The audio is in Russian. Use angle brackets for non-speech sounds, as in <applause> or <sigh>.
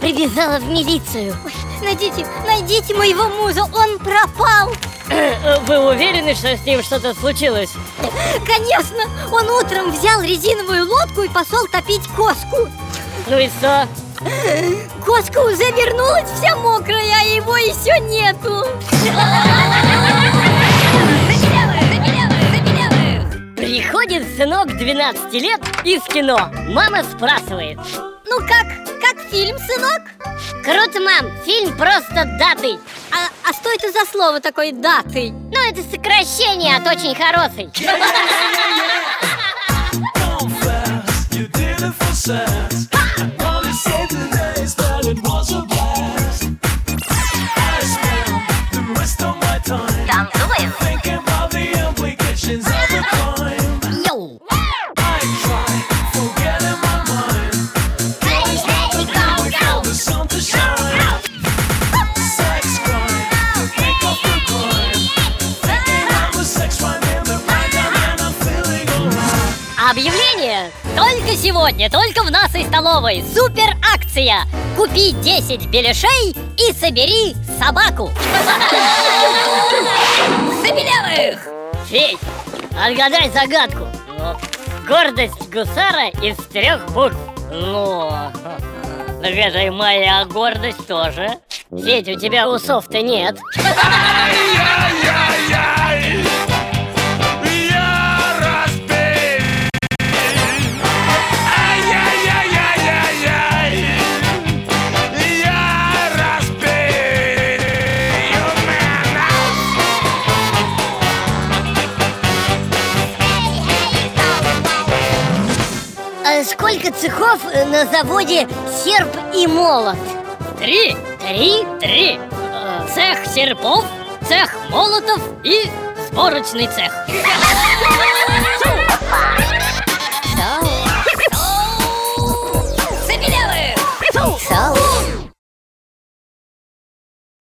прибежала в милицию. Ой, найдите, найдите моего мужа, он пропал. <clears throat> Вы уверены, что с ним что-то случилось? Конечно, он утром взял резиновую лодку и пошел топить кошку. Ну и что? Кошка уже вернулась вся мокрая, а его еще нету. Приходит сынок 12 лет из кино. Мама спрашивает. Ну как, как фильм, сынок? Круто, мам, фильм просто датый А, а что это за слово такое даты? Ну, это сокращение от очень хороший confess Объявление! Только сегодня, только в нашей столовой Супер акция! Купи 10 беляшей и собери собаку Забелявых! Федь, отгадай загадку Ну, Гордость гусара из трех букв Ну, так это и моя гордость тоже Федь, у тебя усов-то нет <laughs> А сколько цехов э, на заводе серп и молот? Три, три, три Э, Цех серпов, цех молотов и сборочный цех <laughs>